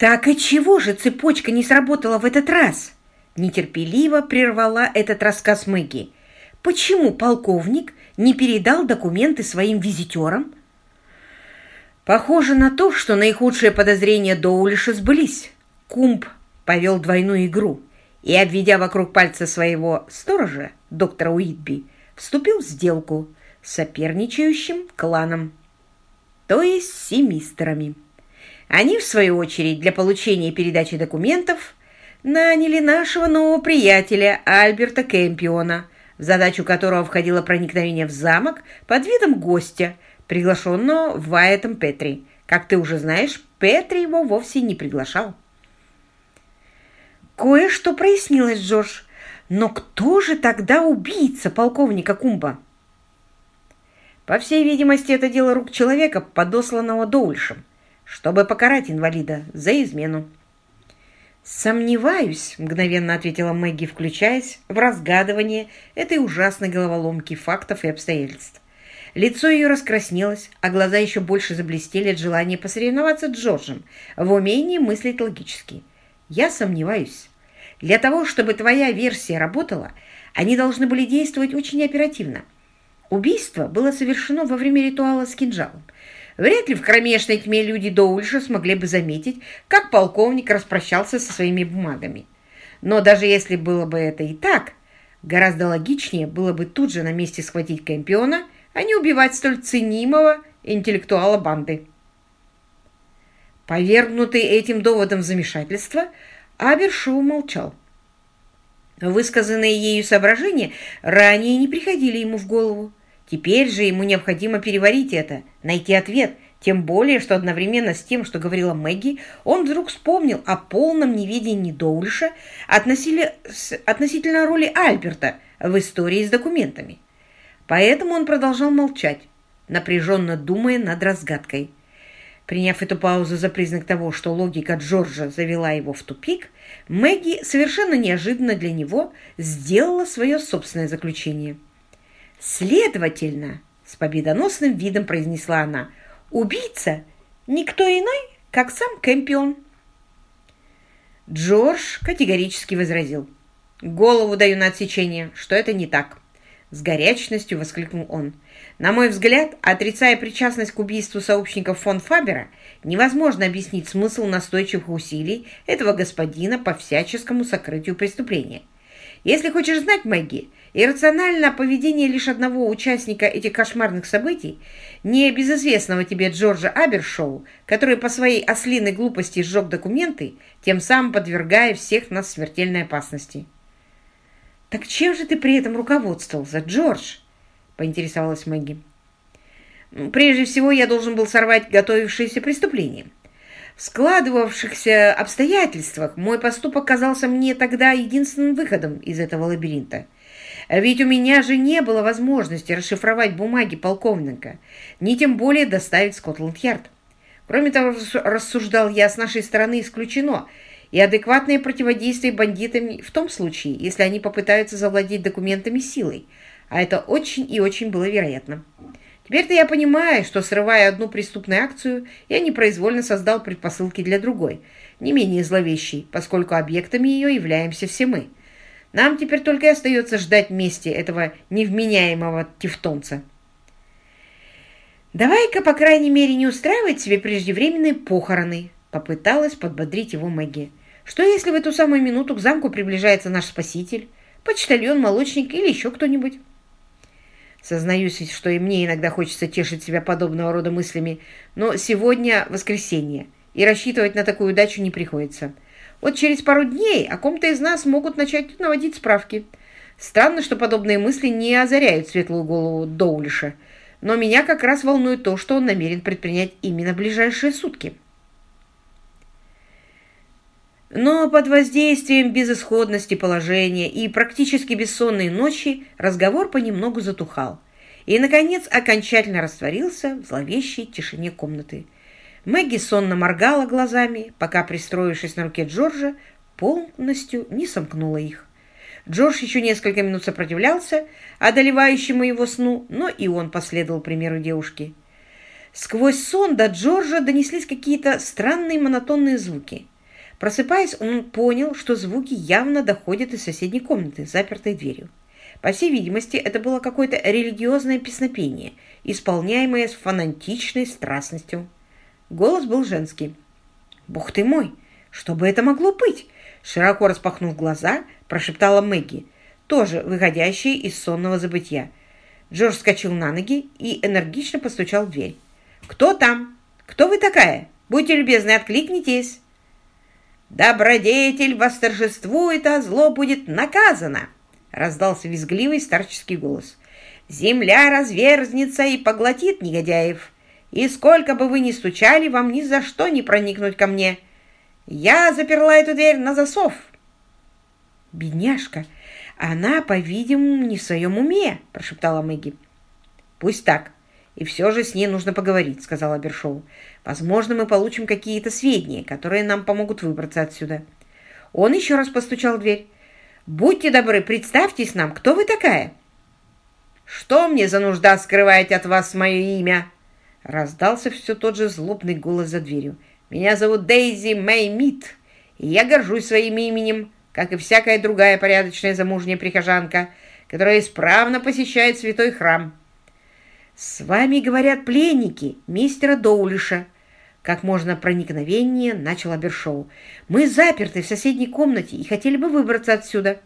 Так и чего же цепочка не сработала в этот раз? Нетерпеливо прервала этот рассказ Мэгги. Почему полковник не передал документы своим визитерам? Похоже на то, что наихудшие подозрения Доулиша сбылись. Кумб повел двойную игру и, обведя вокруг пальца своего сторожа, доктора Уитби, вступил в сделку с соперничающим кланом, то есть с семистерами. Они, в свою очередь, для получения и передачи документов наняли нашего нового приятеля Альберта Кэмпиона, в задачу которого входило проникновение в замок под видом гостя, приглашенного Вайетом Петри. Как ты уже знаешь, Петри его вовсе не приглашал. Кое-что прояснилось, Джордж. Но кто же тогда убийца полковника Кумба? По всей видимости, это дело рук человека, подосланного Доульшем, чтобы покарать инвалида за измену. «Сомневаюсь», — мгновенно ответила Мэгги, включаясь в разгадывание этой ужасной головоломки фактов и обстоятельств. Лицо ее раскраснелось, а глаза еще больше заблестели от желания посоревноваться с Джорджем в умении мыслить логически. «Я сомневаюсь. Для того, чтобы твоя версия работала, они должны были действовать очень оперативно. Убийство было совершено во время ритуала с кинжалом. Вряд ли в кромешной тьме люди Доульша смогли бы заметить, как полковник распрощался со своими бумагами. Но даже если было бы это и так, гораздо логичнее было бы тут же на месте схватить Кэмпиона, а не убивать столь ценимого интеллектуала банды. Повергнутый этим доводом в замешательство, Абершоу молчал. Высказанные ею соображения ранее не приходили ему в голову. Теперь же ему необходимо переварить это, найти ответ, тем более, что одновременно с тем, что говорила Мэгги, он вдруг вспомнил о полном неведении Доулиша относительно роли Альберта в истории с документами. Поэтому он продолжал молчать, напряженно думая над разгадкой. Приняв эту паузу за признак того, что логика Джорджа завела его в тупик, Мэгги совершенно неожиданно для него сделала свое собственное заключение – «Следовательно», — с победоносным видом произнесла она, «убийца никто иной, как сам Кэмпион». Джордж категорически возразил. «Голову даю на отсечение, что это не так». С горячностью воскликнул он. «На мой взгляд, отрицая причастность к убийству сообщников фон Фабера, невозможно объяснить смысл настойчивых усилий этого господина по всяческому сокрытию преступления. Если хочешь знать, Мэгги, Иррационально поведение лишь одного участника этих кошмарных событий, не безызвестного тебе Джорджа Абершоу, который по своей ослиной глупости сжег документы, тем самым подвергая всех нас смертельной опасности. «Так чем же ты при этом руководствовался, Джордж?» – поинтересовалась Мэгги. «Прежде всего, я должен был сорвать готовившееся преступление. В складывавшихся обстоятельствах мой поступок казался мне тогда единственным выходом из этого лабиринта – ведь у меня же не было возможности расшифровать бумаги полковника, ни тем более доставить Скотланд-Ярд. Кроме того, рассуждал я, с нашей стороны исключено, и адекватное противодействие бандитам в том случае, если они попытаются завладеть документами силой, а это очень и очень было вероятно. Теперь-то я понимаю, что, срывая одну преступную акцию, я непроизвольно создал предпосылки для другой, не менее зловещей, поскольку объектами ее являемся все мы – нам теперь только и остается ждать мести этого невменяемого тевтонца. «Давай-ка, по крайней мере, не устраивать себе преждевременные похороны», попыталась подбодрить его Мэгги. «Что, если в эту самую минуту к замку приближается наш спаситель, почтальон, молочник или еще кто-нибудь?» Сознаюсь, что и мне иногда хочется тешить себя подобного рода мыслями, но сегодня воскресенье, и рассчитывать на такую удачу не приходится. Вот через пару дней о ком-то из нас могут начать наводить справки. Странно, что подобные мысли не озаряют светлую голову Доулиша, но меня как раз волнует то, что он намерен предпринять именно ближайшие сутки. Но под воздействием безысходности положения и практически бессонной ночи разговор понемногу затухал и, наконец, окончательно растворился в зловещей тишине комнаты. Мэгги сонно моргала глазами, пока, пристроившись на руке Джорджа, полностью не сомкнула их. Джордж еще несколько минут сопротивлялся одолевающему его сну, но и он последовал примеру девушки. Сквозь сон до Джорджа донеслись какие-то странные монотонные звуки. Просыпаясь, он понял, что звуки явно доходят из соседней комнаты, запертой дверью. По всей видимости, это было какое-то религиозное песнопение, исполняемое с фанатичной страстностью. Голос был женский. «Бог ты мой! Что бы это могло быть?» Широко распахнув глаза, прошептала Мэгги, тоже выходящая из сонного забытья. Джордж вскочил на ноги и энергично постучал в дверь. «Кто там? Кто вы такая? Будьте любезны, откликнитесь!» «Добродетель восторжествует, а зло будет наказано!» раздался визгливый старческий голос. «Земля разверзнется и поглотит негодяев, и сколько бы вы ни стучали, вам ни за что не проникнуть ко мне. Я заперла эту дверь на засов». «Бедняжка, она, по-видимому, не в своем уме», – прошептала Мэгги. «Пусть так. И все же с ней нужно поговорить», – сказала Бершоу. «Возможно, мы получим какие-то сведения, которые нам помогут выбраться отсюда». Он еще раз постучал в дверь. Будьте добры, представьтесь нам, кто вы такая?» «Что мне за нужда скрывать от вас мое имя?» Раздался все тот же злобный голос за дверью. «Меня зовут Дейзи Мэй Мит, и я горжусь своим именем, как и всякая другая порядочная замужняя прихожанка, которая исправно посещает святой храм». «С вами говорят пленники мистера Доулиша», как можно проникновеннее начал Абершоу. «Мы заперты в соседней комнате и хотели бы выбраться отсюда».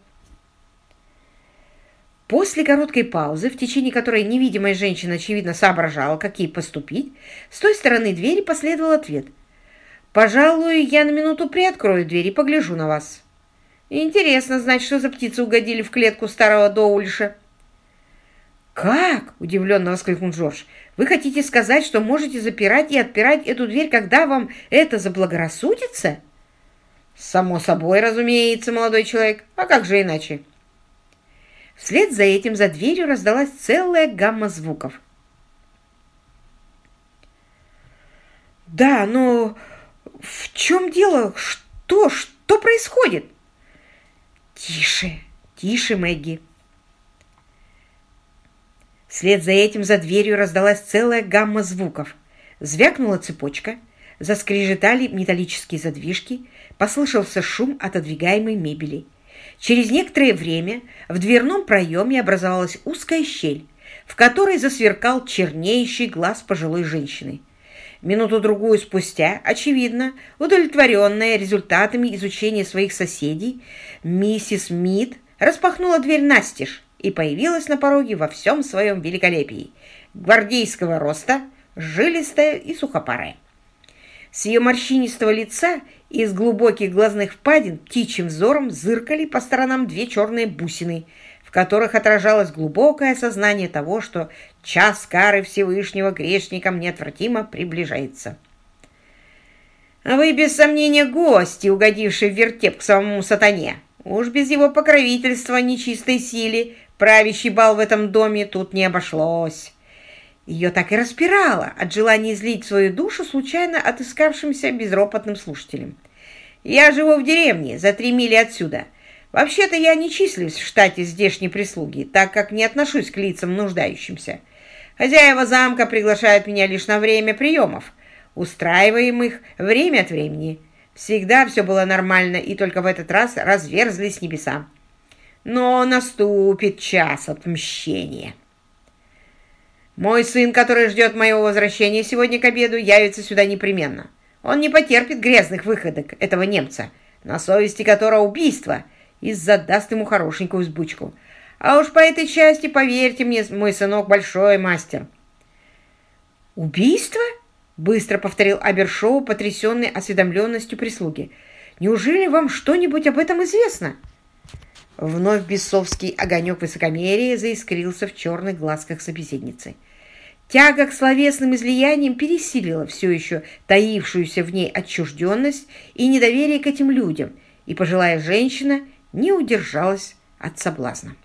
После короткой паузы, в течение которой невидимая женщина, очевидно, соображала, как ей поступить, с той стороны двери последовал ответ. «Пожалуй, я на минуту приоткрою дверь и погляжу на вас». «Интересно знать, что за птицы угодили в клетку старого Доулиша». «Как?» – удивленно воскликнул Джордж. «Вы хотите сказать, что можете запирать и отпирать эту дверь, когда вам это заблагорассудится?» «Само собой, разумеется, молодой человек. А как же иначе?» Вслед за этим за дверью раздалась целая гамма звуков. «Да, но в чем дело? Что? Что происходит?» «Тише, тише, Мэгги!» Вслед за этим за дверью раздалась целая гамма звуков. Звякнула цепочка, заскрежетали металлические задвижки, послышался шум отодвигаемой мебели. Через некоторое время в дверном проеме образовалась узкая щель, в которой засверкал чернеющий глаз пожилой женщины. Минуту-другую спустя, очевидно, удовлетворенная результатами изучения своих соседей, миссис Мид распахнула дверь настежь и появилась на пороге во всем своем великолепии. Гвардейского роста, жилистая и сухопарая. С ее морщинистого лица и из глубоких глазных впадин птичьим взором зыркали по сторонам две черные бусины, в которых отражалось глубокое осознание того, что час кары Всевышнего грешникам неотвратимо приближается. «А вы, без сомнения, гости, угодившие в вертеп к самому сатане. Уж без его покровительства нечистой силе Правящий бал в этом доме тут не обошлось. Ее так и распирало от желания излить свою душу случайно отыскавшимся безропотным слушателем. «Я живу в деревне, за три мили отсюда. Вообще-то я не числюсь в штате здешней прислуги, так как не отношусь к лицам нуждающимся. Хозяева замка приглашают меня лишь на время приемов, устраиваем их время от времени. Всегда все было нормально, и только в этот раз разверзлись небеса но наступит час отмщения. Мой сын, который ждет моего возвращения сегодня к обеду, явится сюда непременно. Он не потерпит грязных выходок этого немца, на совести которого убийство, и задаст ему хорошенькую взбучку. А уж по этой части, поверьте мне, мой сынок большой мастер. «Убийство?» — быстро повторил Абершоу, потрясенный осведомленностью прислуги. «Неужели вам что-нибудь об этом известно?» Вновь бесовский огонек высокомерия заискрился в черных глазках собеседницы. Тяга к словесным излияниям пересилила все еще таившуюся в ней отчужденность и недоверие к этим людям, и пожилая женщина не удержалась от соблазна.